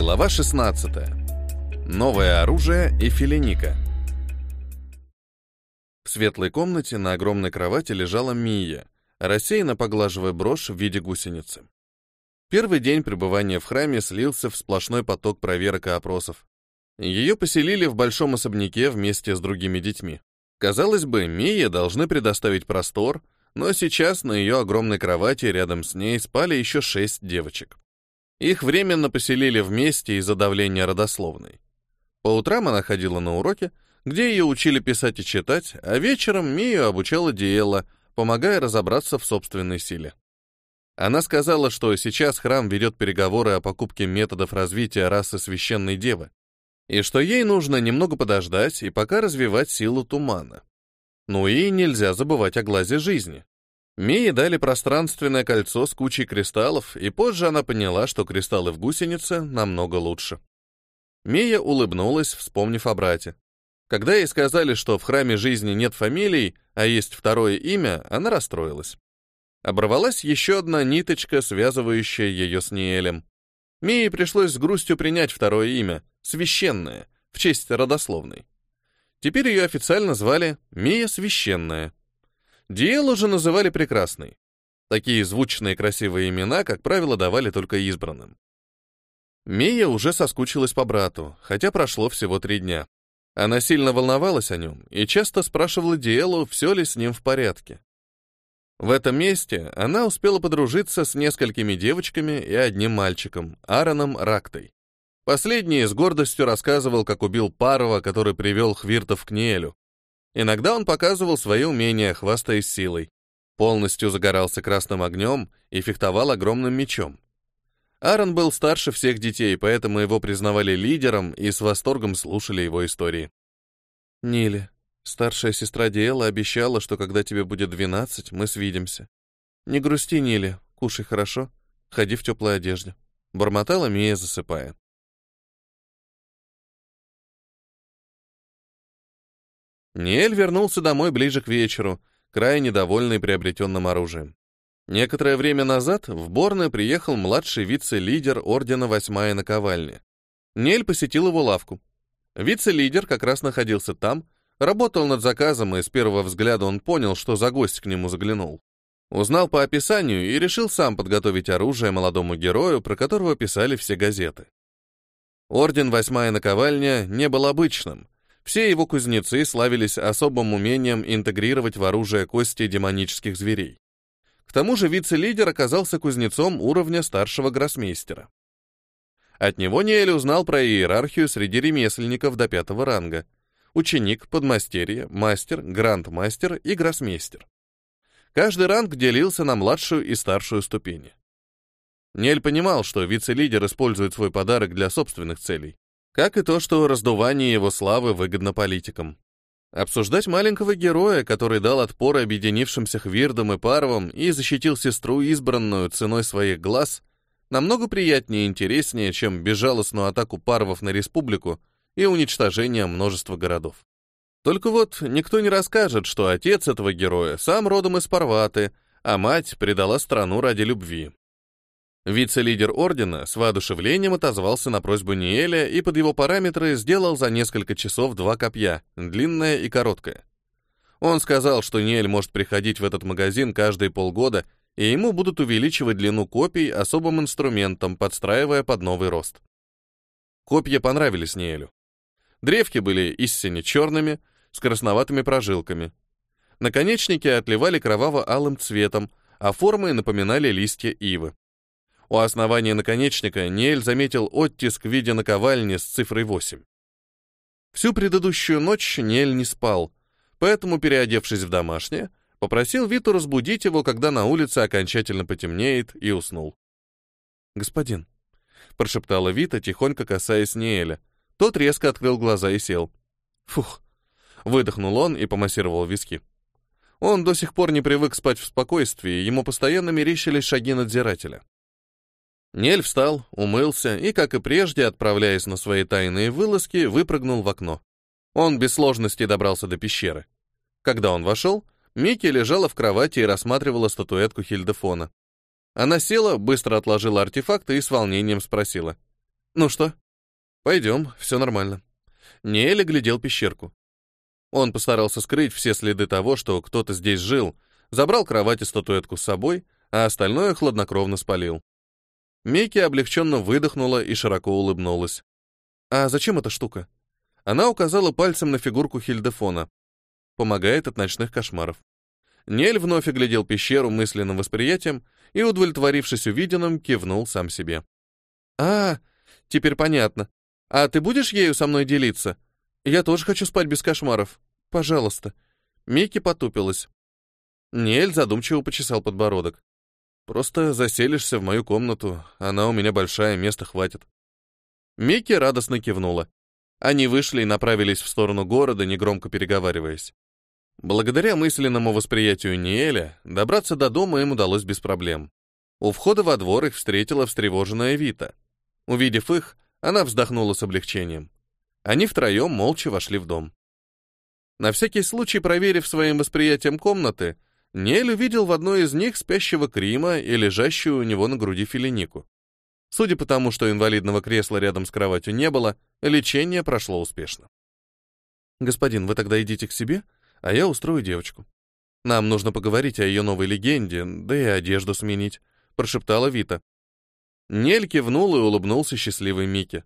Глава 16. Новое оружие и филиника. В светлой комнате на огромной кровати лежала Мия, рассеянно поглаживая брошь в виде гусеницы. Первый день пребывания в храме слился в сплошной поток проверок и опросов. Ее поселили в большом особняке вместе с другими детьми. Казалось бы, Мие должны предоставить простор, но сейчас на ее огромной кровати рядом с ней спали еще шесть девочек. Их временно поселили вместе из-за давления родословной. По утрам она ходила на уроки, где ее учили писать и читать, а вечером Мию обучала Диэла, помогая разобраться в собственной силе. Она сказала, что сейчас храм ведет переговоры о покупке методов развития расы священной девы, и что ей нужно немного подождать и пока развивать силу тумана. Ну и нельзя забывать о глазе жизни. Мии дали пространственное кольцо с кучей кристаллов, и позже она поняла, что кристаллы в гусенице намного лучше. Мия улыбнулась, вспомнив о брате. Когда ей сказали, что в храме жизни нет фамилий, а есть второе имя, она расстроилась. Оборвалась еще одна ниточка, связывающая ее с Ниэлем. Мии пришлось с грустью принять второе имя, священное, в честь родословной. Теперь ее официально звали Мия Священная. Диэлу же называли Прекрасной. Такие звучные красивые имена, как правило, давали только избранным. Мия уже соскучилась по брату, хотя прошло всего три дня. Она сильно волновалась о нем и часто спрашивала Диэлу, все ли с ним в порядке. В этом месте она успела подружиться с несколькими девочками и одним мальчиком, Аароном Рактой. Последний с гордостью рассказывал, как убил Парова, который привел Хвиртов к Ниэлю. Иногда он показывал свои умения, хвастаясь силой. Полностью загорался красным огнем и фехтовал огромным мечом. Аарон был старше всех детей, поэтому его признавали лидером и с восторгом слушали его истории. «Ниле, старшая сестра Диэла обещала, что когда тебе будет двенадцать, мы свидимся. Не грусти, Ниле, кушай хорошо, ходи в теплой одежде», — бормотала Мия, засыпая. Ниэль вернулся домой ближе к вечеру, крайне довольный приобретенным оружием. Некоторое время назад в Борне приехал младший вице-лидер Ордена Восьмая наковальня. Ниэль посетил его лавку. Вице-лидер как раз находился там, работал над заказом, и с первого взгляда он понял, что за гость к нему заглянул. Узнал по описанию и решил сам подготовить оружие молодому герою, про которого писали все газеты. Орден Восьмая наковальня не был обычным — все его кузнецы славились особым умением интегрировать в оружие кости демонических зверей. К тому же вице-лидер оказался кузнецом уровня старшего гроссмейстера. От него Ниэль узнал про иерархию среди ремесленников до пятого ранга. Ученик, подмастерье, мастер, гранд-мастер и гроссмейстер. Каждый ранг делился на младшую и старшую ступени. Нель понимал, что вице-лидер использует свой подарок для собственных целей как и то, что раздувание его славы выгодно политикам. Обсуждать маленького героя, который дал отпор объединившимся Хвирдам и Парвам и защитил сестру избранную ценой своих глаз, намного приятнее и интереснее, чем безжалостную атаку Парвов на республику и уничтожение множества городов. Только вот никто не расскажет, что отец этого героя сам родом из Парваты, а мать предала страну ради любви. Вице-лидер ордена с воодушевлением отозвался на просьбу Ниэля и под его параметры сделал за несколько часов два копья, длинное и короткое. Он сказал, что Ниэль может приходить в этот магазин каждые полгода, и ему будут увеличивать длину копий особым инструментом, подстраивая под новый рост. Копья понравились Ниэлю. Древки были истинно черными, с красноватыми прожилками. Наконечники отливали кроваво-алым цветом, а формы напоминали листья ивы. У основания наконечника Ниэль заметил оттиск в виде наковальни с цифрой 8. Всю предыдущую ночь Ниэль не спал, поэтому, переодевшись в домашнее, попросил Виту разбудить его, когда на улице окончательно потемнеет, и уснул. «Господин», — прошептала Вита, тихонько касаясь Ниэля. Тот резко открыл глаза и сел. «Фух», — выдохнул он и помассировал виски. Он до сих пор не привык спать в спокойствии, ему постоянно мерещились шаги надзирателя. Нель встал, умылся и, как и прежде, отправляясь на свои тайные вылазки, выпрыгнул в окно. Он без сложности добрался до пещеры. Когда он вошел, Микки лежала в кровати и рассматривала статуэтку Хильдефона. Она села, быстро отложила артефакты и с волнением спросила. Ну что? Пойдем, все нормально. Неэля глядел пещерку. Он постарался скрыть все следы того, что кто-то здесь жил, забрал кровать и статуэтку с собой, а остальное хладнокровно спалил. Микки облегченно выдохнула и широко улыбнулась. «А зачем эта штука?» Она указала пальцем на фигурку Хильдефона. Помогает от ночных кошмаров. Нель вновь оглядел пещеру мысленным восприятием и, удовлетворившись увиденным, кивнул сам себе. «А, теперь понятно. А ты будешь ею со мной делиться? Я тоже хочу спать без кошмаров. Пожалуйста». Микки потупилась. Нель задумчиво почесал подбородок. «Просто заселишься в мою комнату, она у меня большая, места хватит». Микки радостно кивнула. Они вышли и направились в сторону города, негромко переговариваясь. Благодаря мысленному восприятию Ниэля, добраться до дома им удалось без проблем. У входа во двор их встретила встревоженная Вита. Увидев их, она вздохнула с облегчением. Они втроем молча вошли в дом. На всякий случай, проверив своим восприятием комнаты, Ниэль увидел в одной из них спящего Крима и лежащую у него на груди Филинику. Судя по тому, что инвалидного кресла рядом с кроватью не было, лечение прошло успешно. «Господин, вы тогда идите к себе, а я устрою девочку. Нам нужно поговорить о ее новой легенде, да и одежду сменить», — прошептала Вита. Нель кивнул и улыбнулся счастливой Мике.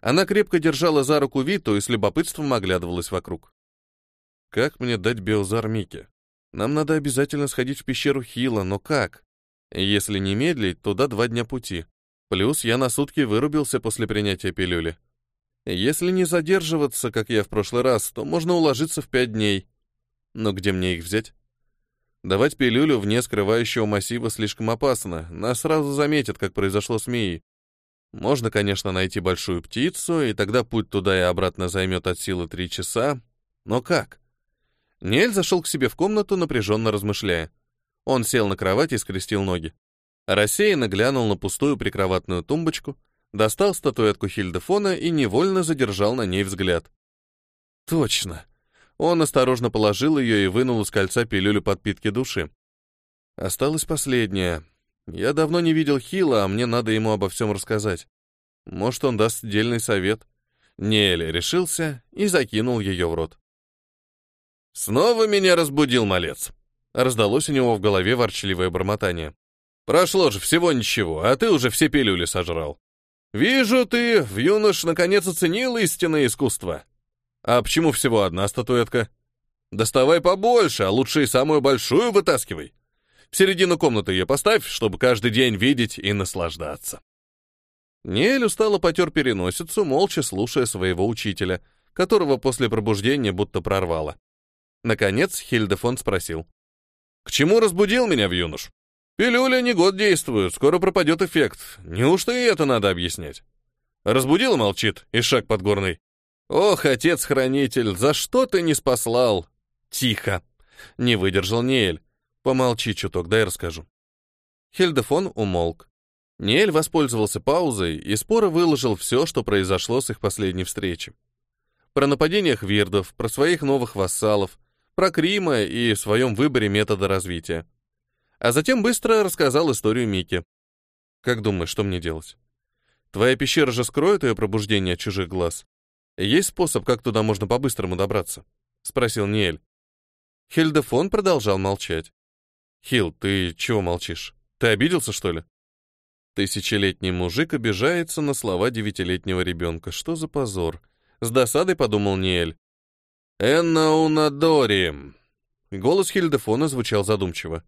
Она крепко держала за руку Виту и с любопытством оглядывалась вокруг. «Как мне дать биозар Мике? Нам надо обязательно сходить в пещеру Хила, но как? Если не медлить, туда два дня пути. Плюс я на сутки вырубился после принятия пилюли. Если не задерживаться, как я в прошлый раз, то можно уложиться в пять дней. Но где мне их взять? Давать пилюлю вне скрывающего массива слишком опасно. Нас сразу заметят, как произошло с Мией. Можно, конечно, найти большую птицу, и тогда путь туда и обратно займет от силы три часа. Но как? Нель зашел к себе в комнату, напряженно размышляя. Он сел на кровать и скрестил ноги. Рассеянно глянул на пустую прикроватную тумбочку, достал статуэтку Хильдефона и невольно задержал на ней взгляд. Точно. Он осторожно положил ее и вынул из кольца пилюлю подпитки души. Осталась последняя. Я давно не видел Хила, а мне надо ему обо всем рассказать. Может, он даст дельный совет. Нелли решился и закинул ее в рот. «Снова меня разбудил малец!» Раздалось у него в голове ворчливое бормотание. Прошло же всего ничего, а ты уже все пилюли сожрал. Вижу, ты, в юнош, наконец оценил истинное искусство. А почему всего одна статуэтка? Доставай побольше, а лучше и самую большую вытаскивай. В середину комнаты ее поставь, чтобы каждый день видеть и наслаждаться. Неэль устало потер переносицу, молча слушая своего учителя, которого после пробуждения будто прорвало. Наконец Хильдефон спросил. «К чему разбудил меня в юнош?» Пилюля не год действует, скоро пропадет эффект. Неужто и это надо объяснять? Разбудил молчит, и шаг подгорный. Ох, отец-хранитель, за что ты не спаслал? Тихо. Не выдержал Неэль. Помолчи чуток, дай расскажу. Хильдефон умолк. Неэль воспользовался паузой и споро выложил все, что произошло с их последней встречи. Про нападение хвирдов, про своих новых вассалов, про Крима и в своем выборе метода развития а затем быстро рассказал историю Мики. «Как думаешь, что мне делать? Твоя пещера же скроет ее пробуждение от чужих глаз. Есть способ, как туда можно по-быстрому добраться?» — спросил Ниэль. Хильдефон продолжал молчать. «Хил, ты чего молчишь? Ты обиделся, что ли?» Тысячелетний мужик обижается на слова девятилетнего ребенка. Что за позор? С досадой подумал Ниэль. «Энна унадори!» Голос Хильдефона звучал задумчиво.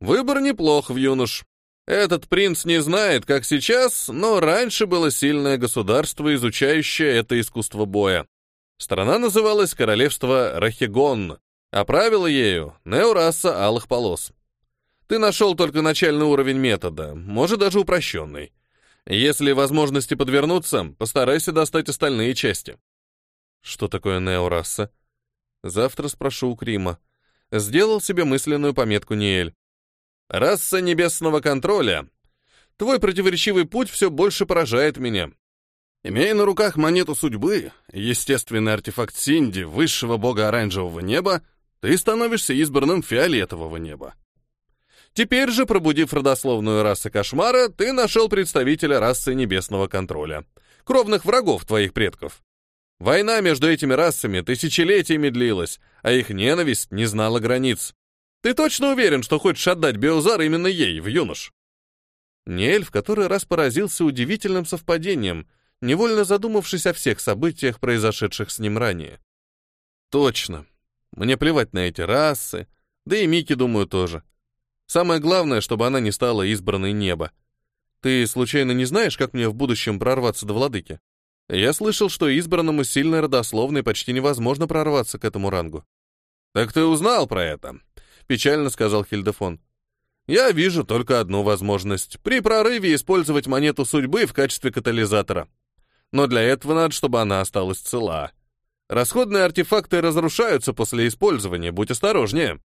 Выбор неплох в юнош. Этот принц не знает, как сейчас, но раньше было сильное государство, изучающее это искусство боя. Страна называлась Королевство Рахигон, а правила ею Неураса Алых Полос. Ты нашел только начальный уровень метода, может даже упрощенный. Если возможности подвернуться, постарайся достать остальные части. Что такое Неураса? Завтра спрошу у Крима. Сделал себе мысленную пометку Ниэль. Раса небесного контроля. Твой противоречивый путь все больше поражает меня. Имея на руках монету судьбы, естественный артефакт Синди, высшего бога оранжевого неба, ты становишься избранным фиолетового неба. Теперь же, пробудив родословную расы кошмара, ты нашел представителя расы небесного контроля. кровных врагов твоих предков. Война между этими расами тысячелетиями длилась, а их ненависть не знала границ. Ты точно уверен, что хочешь отдать Биозар именно ей, в юнош?» Ниэль в который раз поразился удивительным совпадением, невольно задумавшись о всех событиях, произошедших с ним ранее. «Точно. Мне плевать на эти расы, да и Мики, думаю, тоже. Самое главное, чтобы она не стала избранной неба. Ты случайно не знаешь, как мне в будущем прорваться до владыки? Я слышал, что избранному сильной родословной почти невозможно прорваться к этому рангу. Так ты узнал про это? Печально сказал Хильдефон. Я вижу только одну возможность — при прорыве использовать монету судьбы в качестве катализатора. Но для этого надо, чтобы она осталась цела. Расходные артефакты разрушаются после использования, будь осторожнее.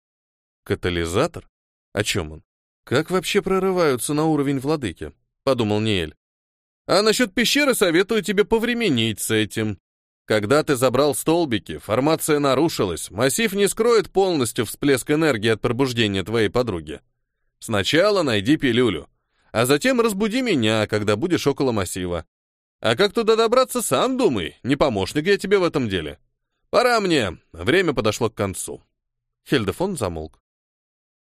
Катализатор? О чем он? Как вообще прорываются на уровень владыки? Подумал Ниэль. А насчет пещеры советую тебе повременить с этим. Когда ты забрал столбики, формация нарушилась, массив не скроет полностью всплеск энергии от пробуждения твоей подруги. Сначала найди пилюлю, а затем разбуди меня, когда будешь около массива. А как туда добраться, сам думай, не помощник я тебе в этом деле. Пора мне, время подошло к концу. Хельдефон замолк.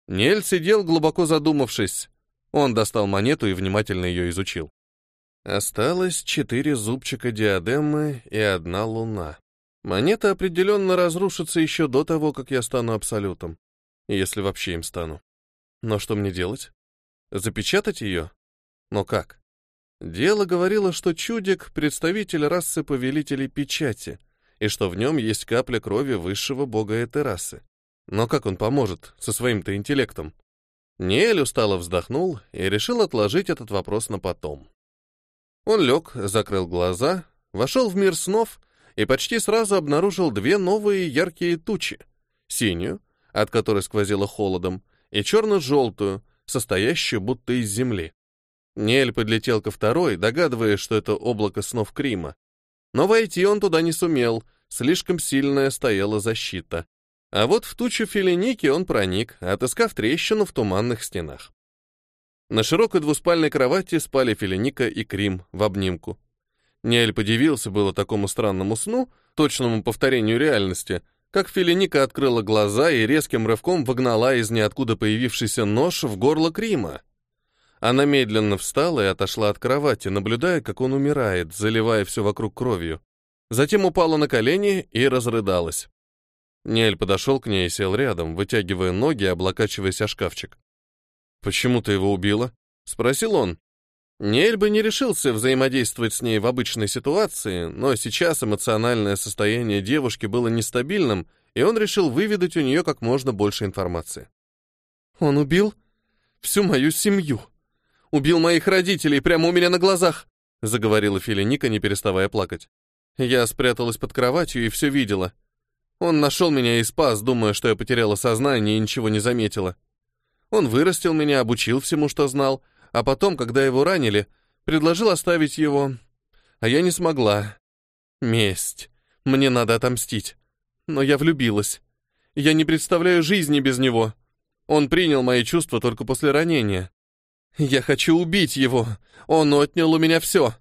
Нель сидел, глубоко задумавшись. Он достал монету и внимательно ее изучил. Осталось четыре зубчика диадемы и одна луна. Монета определенно разрушится еще до того, как я стану абсолютом. Если вообще им стану. Но что мне делать? Запечатать ее? Но как? Дело говорило, что чудик — представитель расы повелителей печати, и что в нем есть капля крови высшего бога этой расы. Но как он поможет со своим-то интеллектом? Ниэль устало вздохнул и решил отложить этот вопрос на потом. Он лег, закрыл глаза, вошел в мир снов и почти сразу обнаружил две новые яркие тучи. Синюю, от которой сквозило холодом, и черно-желтую, состоящую будто из земли. Нель подлетел ко второй, догадываясь, что это облако снов Крима. Но войти он туда не сумел, слишком сильная стояла защита. А вот в тучу филиники он проник, отыскав трещину в туманных стенах. На широкой двуспальной кровати спали Филиника и Крим в обнимку. Ниэль подивился было такому странному сну, точному повторению реальности, как Филиника открыла глаза и резким рывком вогнала из ниоткуда появившийся нож в горло Крима. Она медленно встала и отошла от кровати, наблюдая, как он умирает, заливая все вокруг кровью. Затем упала на колени и разрыдалась. Ниэль подошел к ней и сел рядом, вытягивая ноги и облокачиваясь о шкафчик. «Почему ты его убила?» — спросил он. Нель бы не решился взаимодействовать с ней в обычной ситуации, но сейчас эмоциональное состояние девушки было нестабильным, и он решил выведать у нее как можно больше информации. «Он убил всю мою семью. Убил моих родителей прямо у меня на глазах», — заговорила Филиника, не переставая плакать. Я спряталась под кроватью и все видела. Он нашел меня и спас, думая, что я потеряла сознание и ничего не заметила. Он вырастил меня, обучил всему, что знал, а потом, когда его ранили, предложил оставить его. А я не смогла. Месть. Мне надо отомстить. Но я влюбилась. Я не представляю жизни без него. Он принял мои чувства только после ранения. Я хочу убить его. Он отнял у меня все.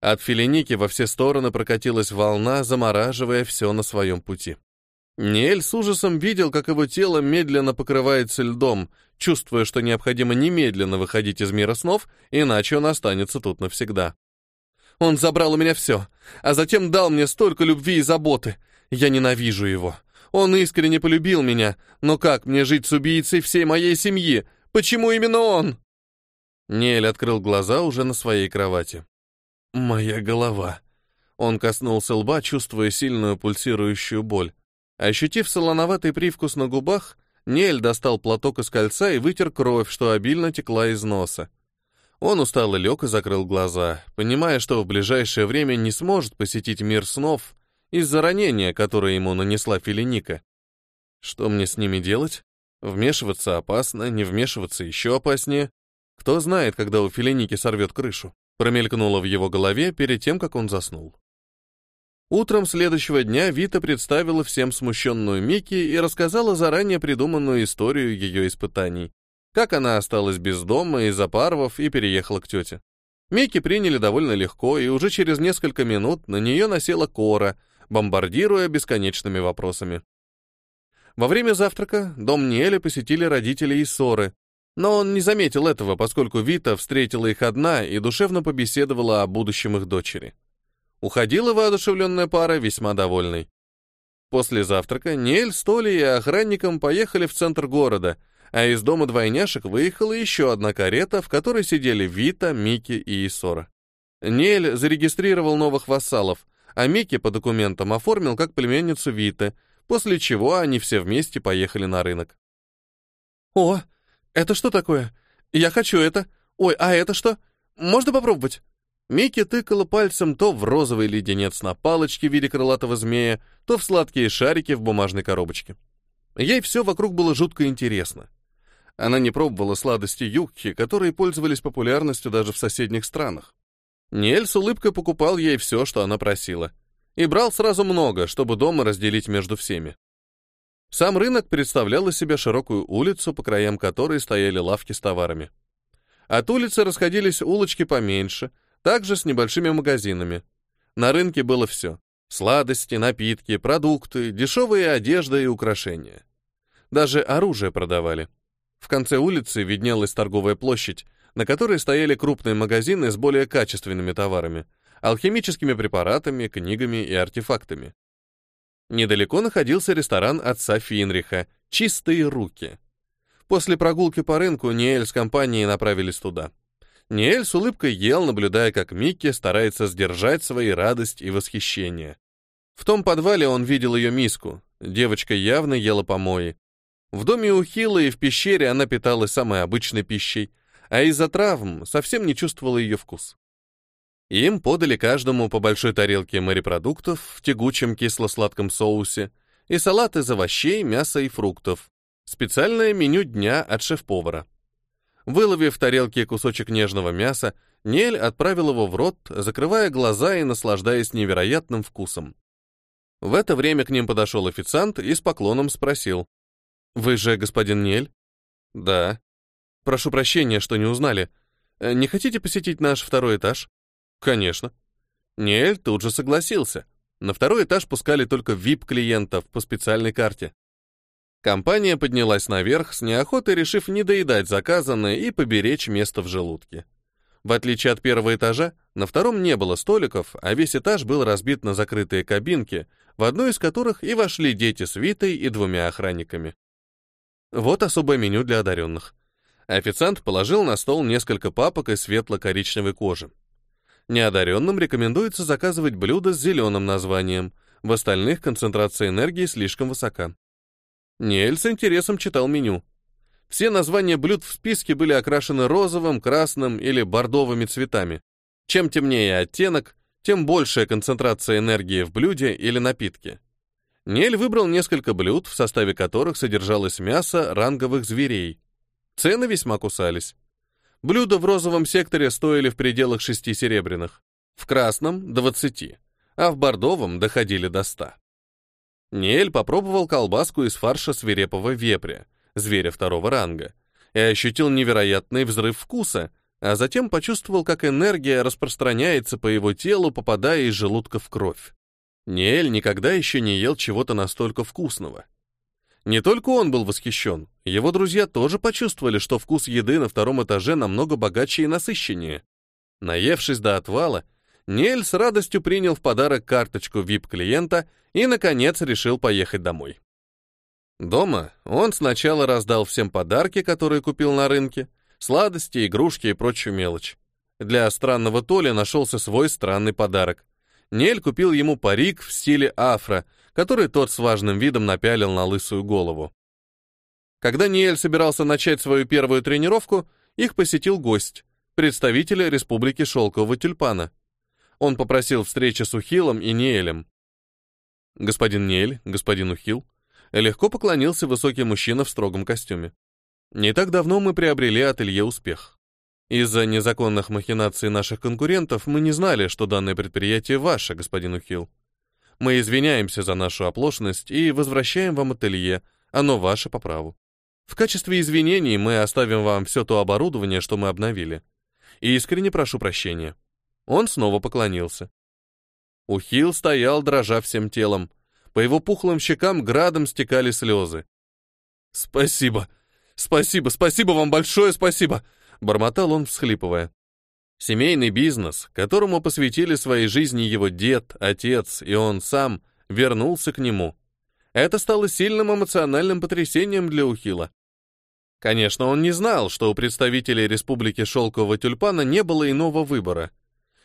От Филиники во все стороны прокатилась волна, замораживая все на своем пути. Ниэль с ужасом видел, как его тело медленно покрывается льдом, чувствуя, что необходимо немедленно выходить из мира снов, иначе он останется тут навсегда. Он забрал у меня все, а затем дал мне столько любви и заботы. Я ненавижу его. Он искренне полюбил меня, но как мне жить с убийцей всей моей семьи? Почему именно он? Нель открыл глаза уже на своей кровати. Моя голова. Он коснулся лба, чувствуя сильную пульсирующую боль. Ощутив солоноватый привкус на губах, Нель достал платок из кольца и вытер кровь, что обильно текла из носа. Он устало лег и закрыл глаза, понимая, что в ближайшее время не сможет посетить мир снов из-за ранения, которое ему нанесла Филиника. Что мне с ними делать? Вмешиваться опасно, не вмешиваться еще опаснее. Кто знает, когда у Филиники сорвет крышу? Промелькнуло в его голове перед тем, как он заснул. Утром следующего дня Вита представила всем смущенную Микки и рассказала заранее придуманную историю ее испытаний. Как она осталась без дома из-за парвов и переехала к тете. Микки приняли довольно легко, и уже через несколько минут на нее насела Кора, бомбардируя бесконечными вопросами. Во время завтрака дом Ниэля посетили родители и ссоры, но он не заметил этого, поскольку Вита встретила их одна и душевно побеседовала о будущем их дочери. Уходила воодушевленная пара весьма довольной. После завтрака Ниэль с Толей и охранником поехали в центр города, а из дома двойняшек выехала еще одна карета, в которой сидели Вита, Мики и Исора. Ниэль зарегистрировал новых вассалов, а Мики по документам оформил как племянницу Виты, после чего они все вместе поехали на рынок. «О, это что такое? Я хочу это. Ой, а это что? Можно попробовать?» Микки тыкала пальцем то в розовый леденец на палочке в виде крылатого змея, то в сладкие шарики в бумажной коробочке. Ей все вокруг было жутко интересно. Она не пробовала сладости юкки, которые пользовались популярностью даже в соседних странах. Ниэль с улыбкой покупал ей все, что она просила. И брал сразу много, чтобы дома разделить между всеми. Сам рынок представлял из себя широкую улицу, по краям которой стояли лавки с товарами. От улицы расходились улочки поменьше, также с небольшими магазинами. На рынке было все. Сладости, напитки, продукты, дешевые одежда и украшения. Даже оружие продавали. В конце улицы виднелась торговая площадь, на которой стояли крупные магазины с более качественными товарами, алхимическими препаратами, книгами и артефактами. Недалеко находился ресторан отца Финриха «Чистые руки». После прогулки по рынку Ниэль с компанией направились туда. Ниэль с улыбкой ел, наблюдая, как Микки старается сдержать свои радость и восхищение. В том подвале он видел ее миску. Девочка явно ела помои. В доме у Хилы и в пещере она питалась самой обычной пищей, а из-за травм совсем не чувствовала ее вкус. Им подали каждому по большой тарелке морепродуктов в тягучем кисло-сладком соусе и салат из овощей, мяса и фруктов. Специальное меню дня от шеф-повара. Выловив в тарелке кусочек нежного мяса, Нель отправил его в рот, закрывая глаза и наслаждаясь невероятным вкусом. В это время к ним подошел официант и с поклоном спросил. «Вы же господин Нель?» «Да». «Прошу прощения, что не узнали. Э, не хотите посетить наш второй этаж?» «Конечно». Нель тут же согласился. На второй этаж пускали только VIP-клиентов по специальной карте. Компания поднялась наверх, с неохотой решив не доедать заказанное и поберечь место в желудке. В отличие от первого этажа, на втором не было столиков, а весь этаж был разбит на закрытые кабинки, в одну из которых и вошли дети с Витой и двумя охранниками. Вот особое меню для одаренных. Официант положил на стол несколько папок из светло-коричневой кожи. Неодаренным рекомендуется заказывать блюда с зеленым названием, в остальных концентрация энергии слишком высока. Ниэль с интересом читал меню. Все названия блюд в списке были окрашены розовым, красным или бордовыми цветами. Чем темнее оттенок, тем большая концентрация энергии в блюде или напитке. Нель выбрал несколько блюд, в составе которых содержалось мясо ранговых зверей. Цены весьма кусались. Блюда в розовом секторе стоили в пределах шести серебряных, в красном — двадцати, а в бордовом доходили до ста. Ниэль попробовал колбаску из фарша свирепого вепря, зверя второго ранга, и ощутил невероятный взрыв вкуса, а затем почувствовал, как энергия распространяется по его телу, попадая из желудка в кровь. Ниэль никогда еще не ел чего-то настолько вкусного. Не только он был восхищен, его друзья тоже почувствовали, что вкус еды на втором этаже намного богаче и насыщеннее. Наевшись до отвала, Нель с радостью принял в подарок карточку VIP-клиента и, наконец, решил поехать домой. Дома он сначала раздал всем подарки, которые купил на рынке, сладости, игрушки и прочую мелочь. Для странного Толи нашелся свой странный подарок. Нель купил ему парик в стиле афро, который тот с важным видом напялил на лысую голову. Когда Ниэль собирался начать свою первую тренировку, их посетил гость, представитель Республики Шелкового Тюльпана. Он попросил встречи с Ухилом и Ниэлем. Господин Ниэль, господин Ухил, легко поклонился высокий мужчина в строгом костюме. Не так давно мы приобрели ателье «Успех». Из-за незаконных махинаций наших конкурентов мы не знали, что данное предприятие ваше, господин Ухил. Мы извиняемся за нашу оплошность и возвращаем вам ателье, оно ваше по праву. В качестве извинений мы оставим вам все то оборудование, что мы обновили. Искренне прошу прощения. Он снова поклонился. Ухил стоял, дрожа всем телом. По его пухлым щекам градом стекали слезы. «Спасибо! Спасибо! Спасибо вам большое спасибо!» Бормотал он, всхлипывая. Семейный бизнес, которому посвятили своей жизни его дед, отец и он сам, вернулся к нему. Это стало сильным эмоциональным потрясением для Ухила. Конечно, он не знал, что у представителей Республики Шелкового Тюльпана не было иного выбора.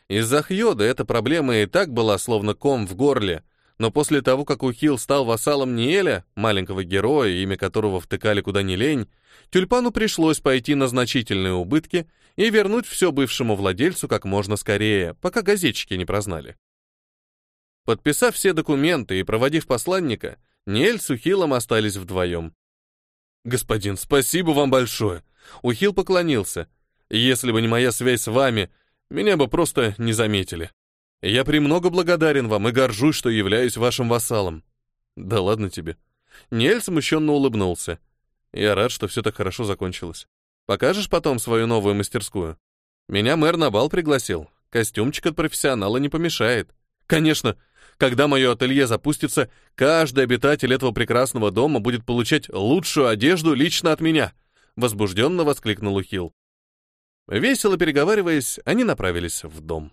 Из-за Хьода эта проблема и так была словно ком в горле, но после того, как Ухил стал вассалом Ниэля, маленького героя, имя которого втыкали куда ни лень, Тюльпану пришлось пойти на значительные убытки и вернуть все бывшему владельцу как можно скорее, пока газетчики не прознали. Подписав все документы и проводив посланника, Ниэль с Ухилом остались вдвоем. «Господин, спасибо вам большое!» Ухил поклонился. «Если бы не моя связь с вами, меня бы просто не заметили. Я премного благодарен вам и горжусь, что являюсь вашим вассалом». «Да ладно тебе». Нель смущенно улыбнулся. «Я рад, что все так хорошо закончилось. Покажешь потом свою новую мастерскую? Меня мэр на бал пригласил. Костюмчик от профессионала не помешает. Конечно, когда мое ателье запустится, каждый обитатель этого прекрасного дома будет получать лучшую одежду лично от меня!» Возбужденно воскликнул Ухил. Весело переговариваясь, они направились в дом.